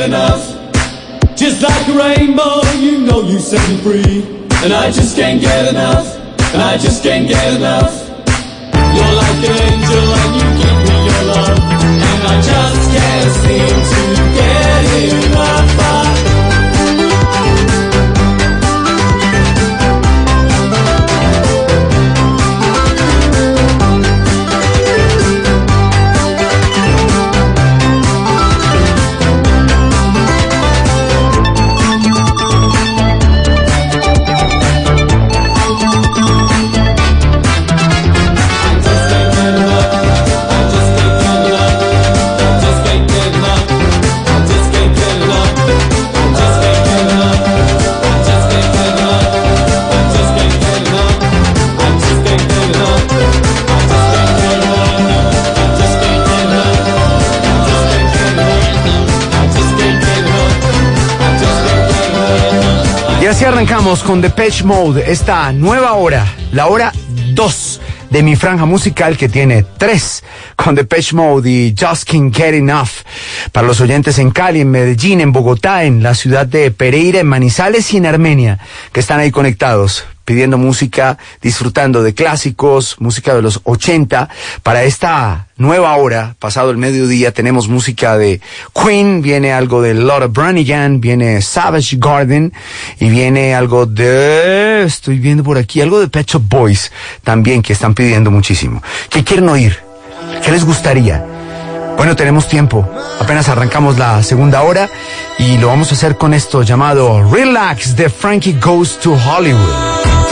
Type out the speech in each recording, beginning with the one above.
enough. Just like a rainbow, you know you set me free. And I just can't get enough. And I just can't get enough. Arrancamos con Depeche Mode, esta nueva hora, la hora 2 de mi franja musical que tiene 3 con Depeche Mode y Just Can't Get Enough. Para los oyentes en Cali, en Medellín, en Bogotá, en la ciudad de Pereira, en Manizales y en Armenia, que están ahí conectados pidiendo música, disfrutando de clásicos, música de los 80. Para esta nueva hora, pasado el mediodía, tenemos música de Queen, viene algo de Laura Branigan, viene Savage Garden y viene algo de, estoy viendo por aquí, algo de Pet Shop Boys también que están pidiendo muchísimo. ¿Qué quieren oír? ¿Qué les gustaría? Bueno, tenemos tiempo. Apenas arrancamos la segunda hora y lo vamos a hacer con esto llamado Relax de Frankie Goes to Hollywood.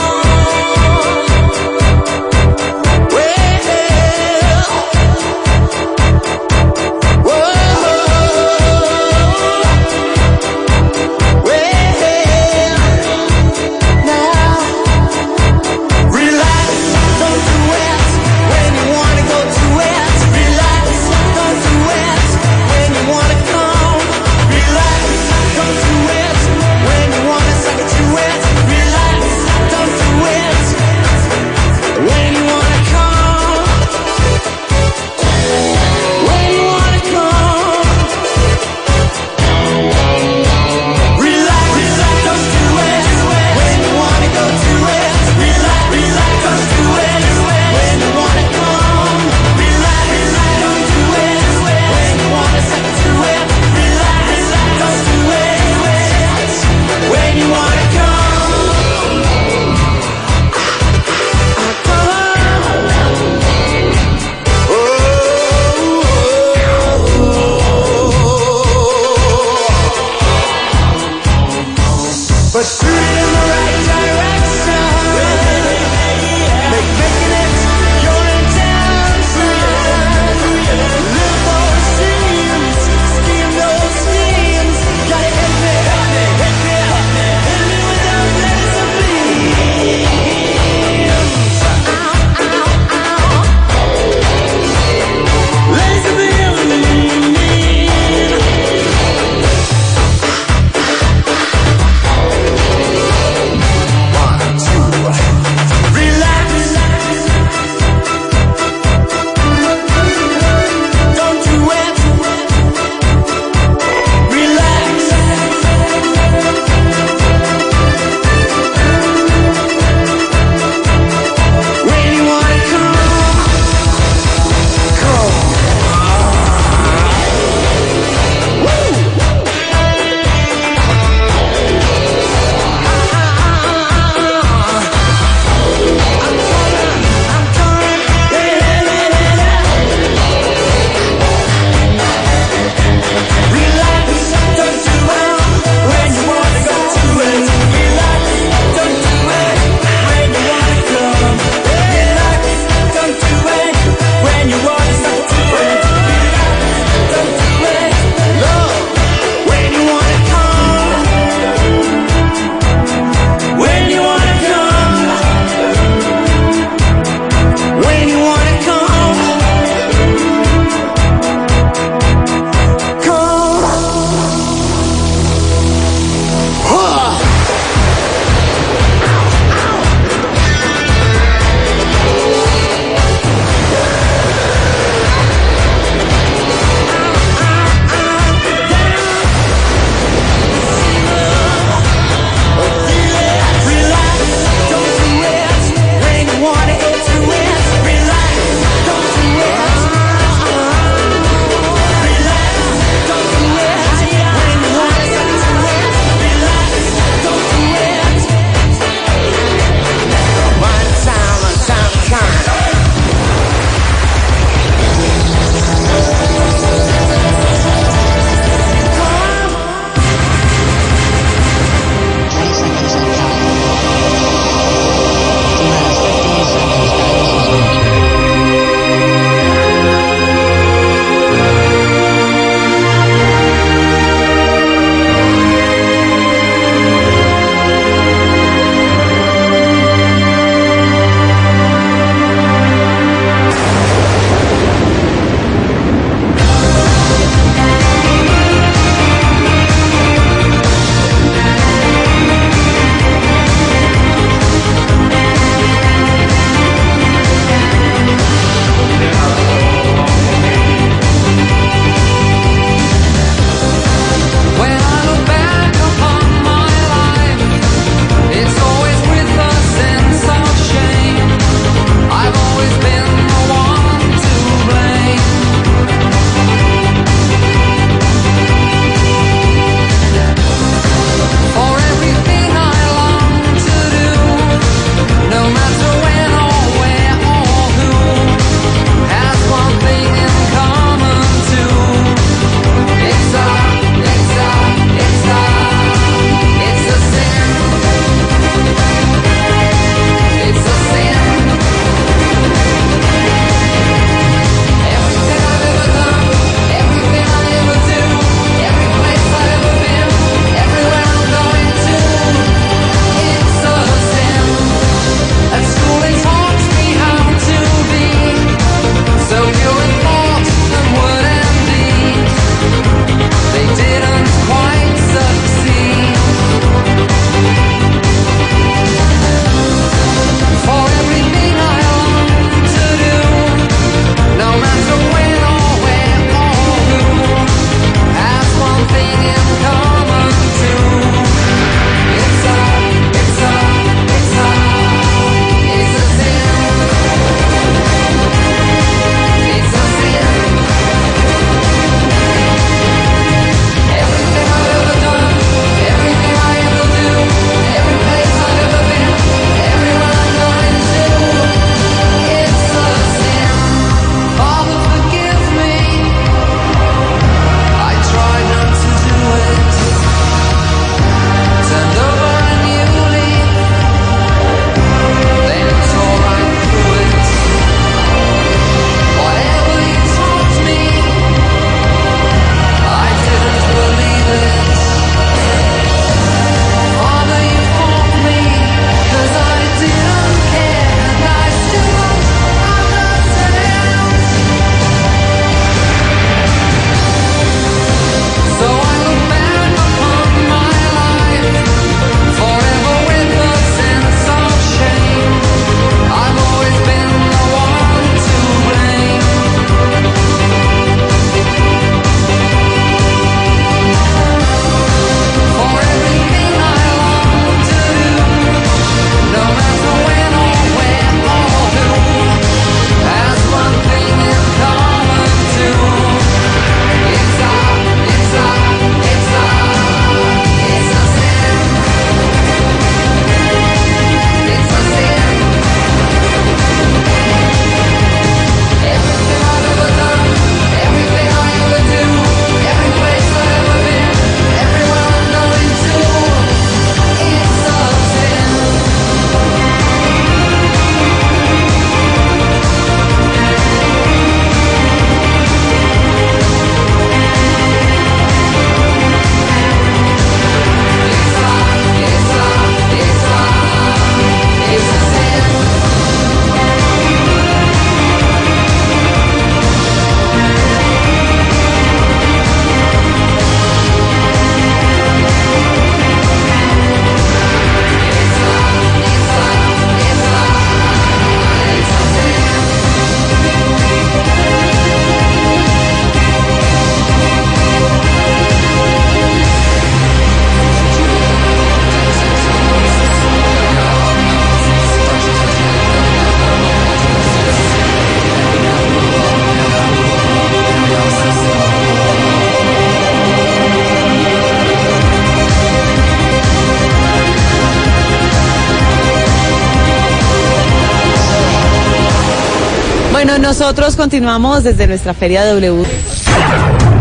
Continuamos desde nuestra feria W.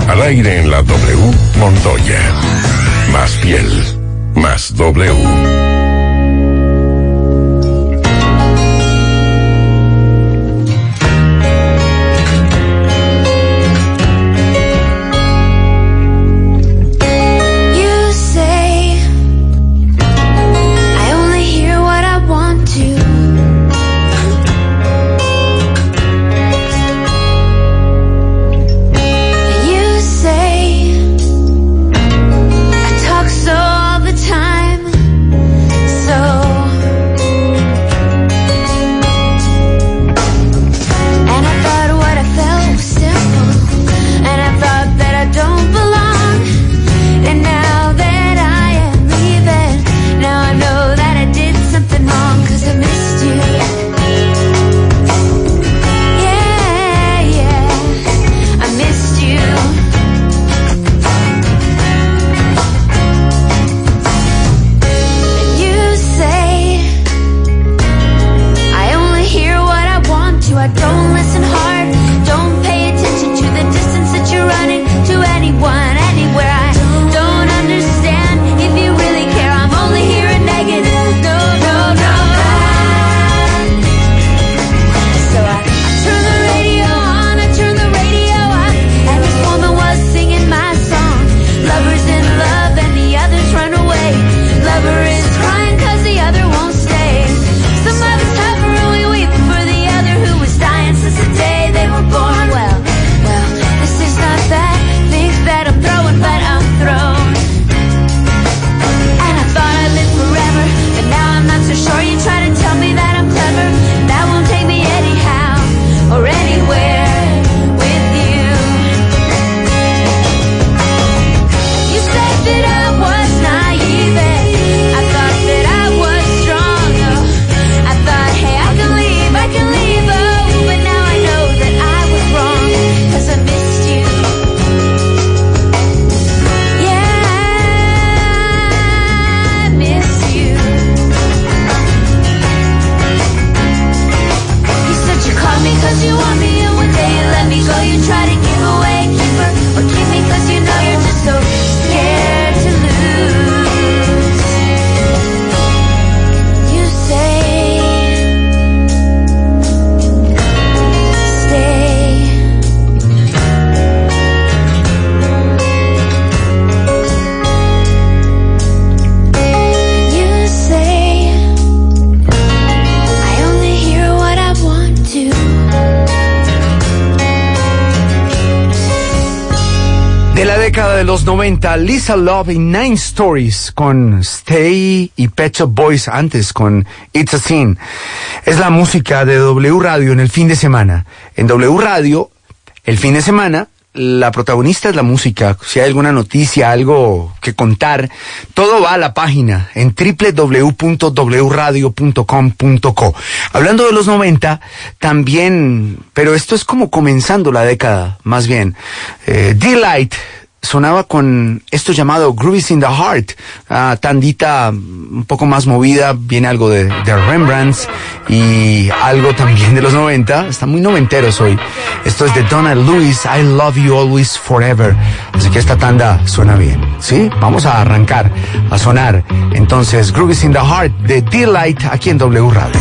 Al aire en la W, Montoya. Más piel, más W. 90, Lisa Love y Nine Stories con Stay y Pet Shop Boys antes con It's a Sin. Es la música de W Radio en el fin de semana. En W Radio, el fin de semana, la protagonista es la música. Si hay alguna noticia, algo que contar, todo va a la página en www.wradio.com.co. Hablando de los 90, también, pero esto es como comenzando la década, más bien. Eh, Delight sonaba con esto llamado Groovies in the Heart, uh, tandita un poco más movida, viene algo de, de Rembrandts y algo también de los 90, está muy noventeros hoy. Esto es de Donald Lewis, I Love You Always Forever. Así que esta tanda suena bien, ¿sí? Vamos a arrancar a sonar entonces Groovies in the Heart de Delight aquí en W Radio.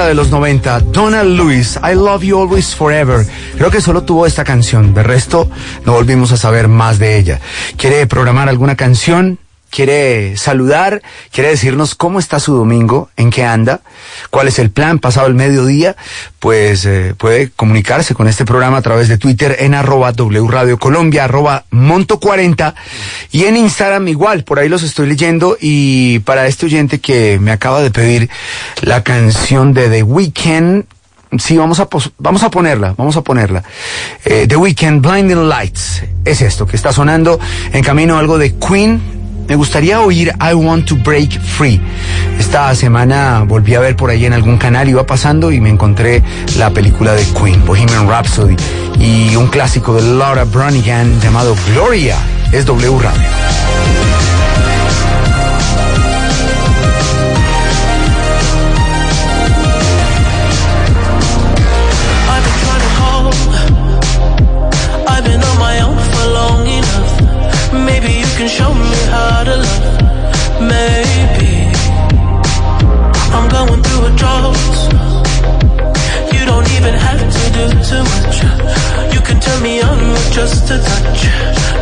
de los 90, Donald Lewis, I Love You Always Forever. Creo que solo tuvo esta canción, de resto no volvimos a saber más de ella. ¿Quiere programar alguna canción? ¿Quiere saludar? ¿Quiere decirnos cómo está su domingo? ¿En qué anda? cuál es el plan pasado el mediodía, pues eh, puede comunicarse con este programa a través de Twitter en arroba W Radio Colombia, arroba Monto 40 y en Instagram igual, por ahí los estoy leyendo y para este oyente que me acaba de pedir la canción de The Weeknd, sí, vamos a, vamos a ponerla, vamos a ponerla. Eh, The Weeknd Blinding Lights es esto que está sonando en camino algo de Queen me gustaría oír I Want to Break Free. Esta semana volví a ver por ahí en algún canal, iba pasando y me encontré la película de Queen, Bohemian Rhapsody, y un clásico de Laura Branigan llamado Gloria. Es W Radio. Do too much. You can turn me on with just a touch.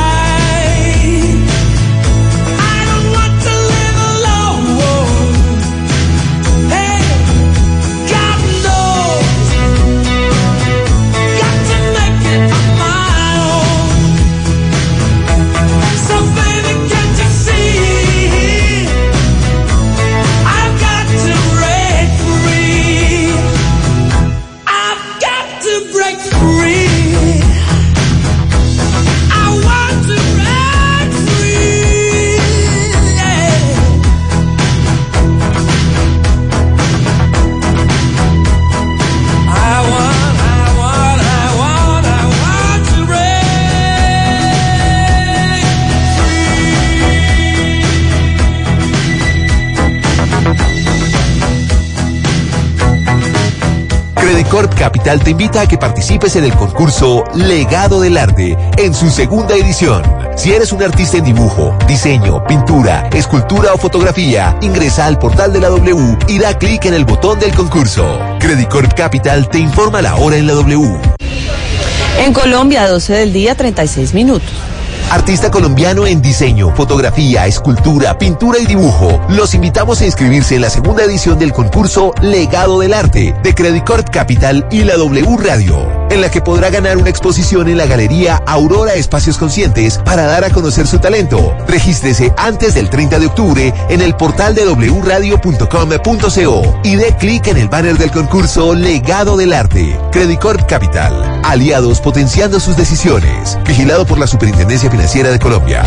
Capital te invita a que participes en el concurso Legado del Arte en su segunda edición. Si eres un artista en dibujo, diseño, pintura, escultura o fotografía, ingresa al portal de la W y da clic en el botón del concurso. Credicorp Capital te informa la hora en la W. En Colombia, 12 del día, 36 minutos. Artista colombiano en diseño, fotografía, escultura, pintura y dibujo. Los invitamos a inscribirse en la segunda edición del concurso Legado del Arte de Credicorp Capital y la W Radio, en la que podrá ganar una exposición en la galería Aurora Espacios Conscientes para dar a conocer su talento. Regístrese antes del 30 de octubre en el portal de wradio.com.co y dé clic en el banner del concurso Legado del Arte. Credicorp Capital. Aliados potenciando sus decisiones. Vigilado por la Superintendencia Financiera de Colombia.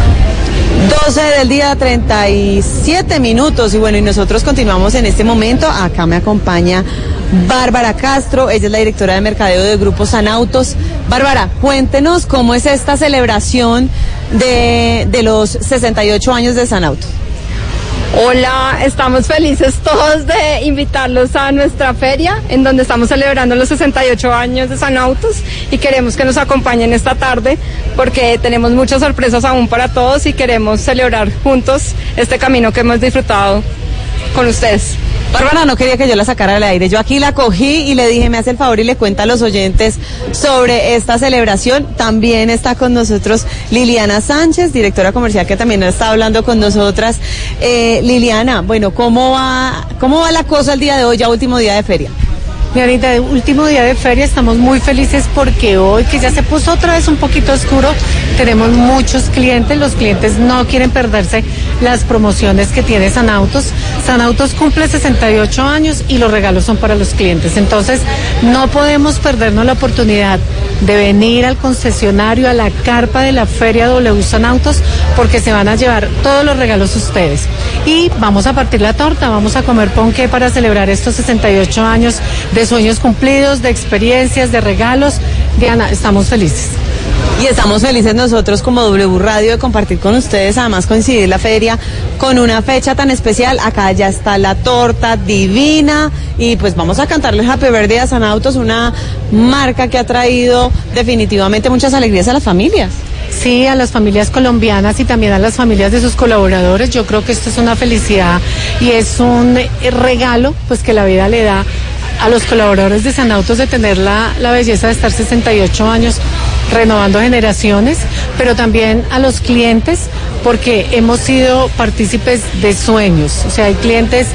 12 del día, 37 minutos. Y bueno, y nosotros continuamos en este momento. Acá me acompaña Bárbara Castro. Ella es la directora de mercadeo de Grupo Sanautos. Bárbara, cuéntenos cómo es esta celebración de, los 68 años de Sanautos. Hola, estamos felices todos de invitarlos a nuestra feria en donde estamos celebrando los 68 años de San Autos y queremos que nos acompañen esta tarde porque tenemos muchas sorpresas aún para todos y queremos celebrar juntos este camino que hemos disfrutado con ustedes. Bárbara no quería que yo la sacara al aire. Yo aquí la cogí y le dije, me hace el favor y le cuenta a los oyentes sobre esta celebración. También está con nosotros Liliana Sánchez, directora comercial, que también está hablando con nosotras. Eh, Liliana, bueno, ¿cómo va, ¿cómo va la cosa el día de hoy, ya último día de feria? Mi ahorita, de último día de feria, estamos muy felices porque hoy, que ya se puso otra vez un poquito oscuro, tenemos muchos clientes. Los clientes no quieren perderse las promociones que tiene San Autos. San Autos cumple 68 años y los regalos son para los clientes. Entonces, no podemos perdernos la oportunidad de venir al concesionario, a la carpa de la Feria W San Autos, porque se van a llevar todos los regalos ustedes. Y vamos a partir la torta, vamos a comer ponqué para celebrar estos 68 años de sueños cumplidos, de experiencias, de regalos. Diana, estamos felices. Y estamos felices nosotros como W Radio de compartir con ustedes, además coincidir la feria con una fecha tan especial. Acá ya está la torta divina y pues vamos a cantarles Happy Birthday a San Autos, una marca que ha traído definitivamente muchas alegrías a las familias. Sí, a las familias colombianas y también a las familias de sus colaboradores. Yo creo que esto es una felicidad y es un regalo pues que la vida le da a los colaboradores de Sanautos de tener la, la belleza de estar 68 años renovando generaciones, pero también a los clientes porque hemos sido partícipes de sueños. O sea, hay clientes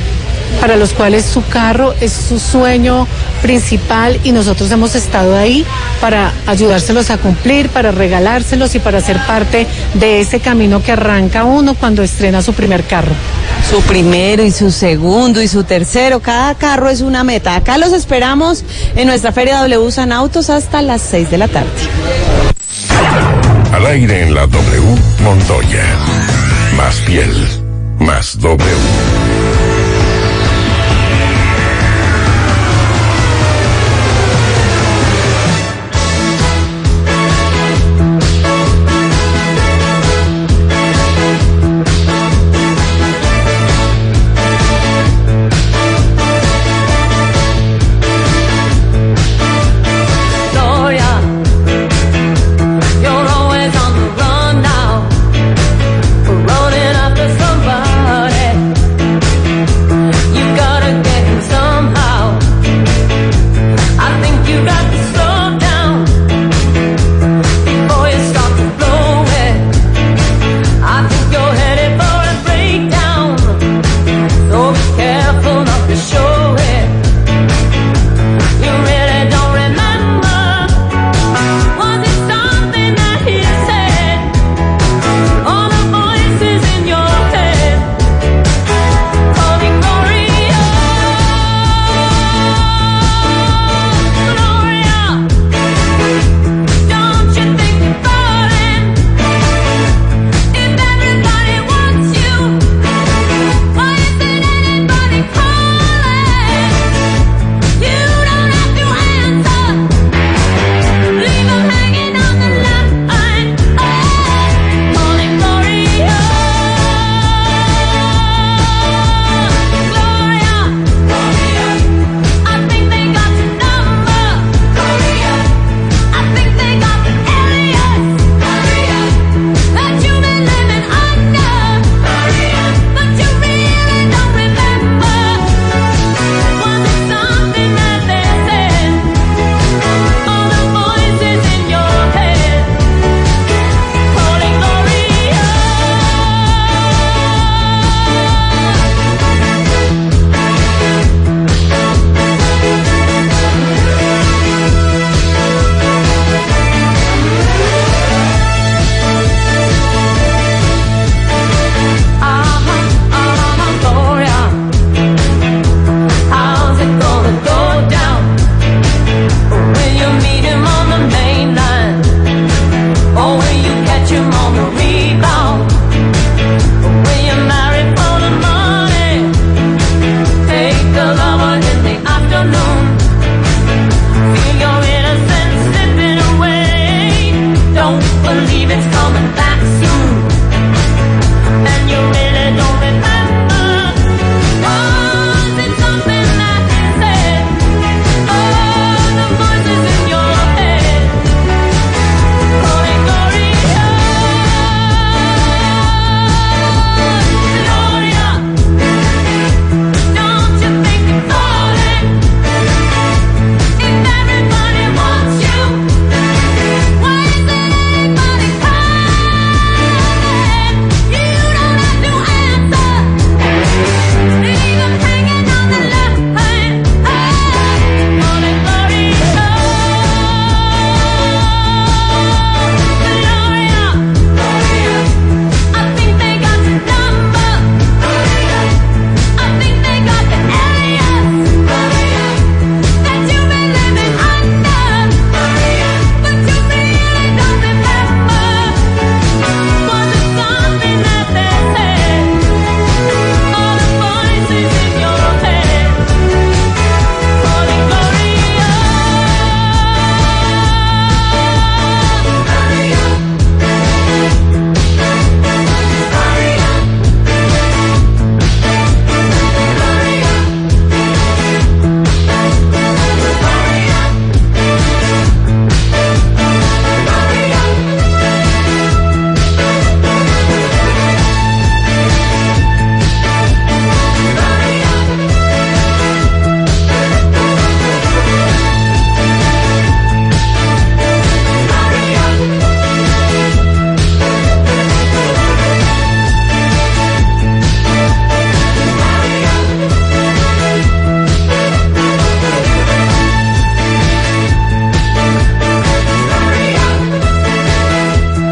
para los cuales su carro es su sueño principal y nosotros hemos estado ahí para ayudárselos a cumplir, para regalárselos y para ser parte de ese camino que arranca uno cuando estrena su primer carro. Su primero y su segundo y su tercero, cada carro es una meta. Acá los esperamos en nuestra Feria W San Autos hasta las 6 de la tarde. Al aire en la W, Montoya. Más piel, más W.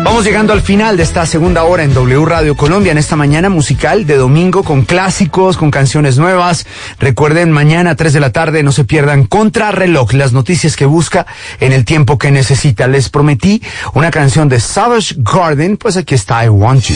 Vamos llegando al final de esta segunda hora en W Radio Colombia, en esta mañana musical de domingo con clásicos, con canciones nuevas. Recuerden, mañana a 3 de la tarde no se pierdan Contrarreloj, las noticias que busca en el tiempo que necesita. Les prometí una canción de Savage Garden, pues aquí está I Want You.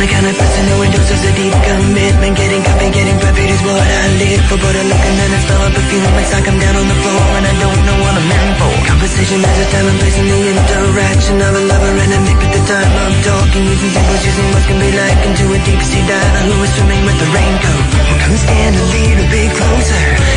the kind of person who endorses a deep commitment. Getting coffee, getting perfect is what I live for. But I look and then I smell a perfume It's like I'm down on the floor. And I don't know what I'm in for. Conversation has a time and place in the interaction of a lover and a mate But the time I'm talking using symbols Using what can be like. Into a deep sea diver Who is swimming with the raincoat. Come stand a little bit closer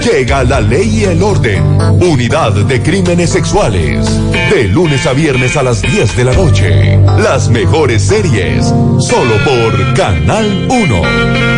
llega la ley y el orden. Unidad de Crímenes Sexuales. De lunes a viernes a las 10 de la noche. Las mejores series. Solo por Canal 1.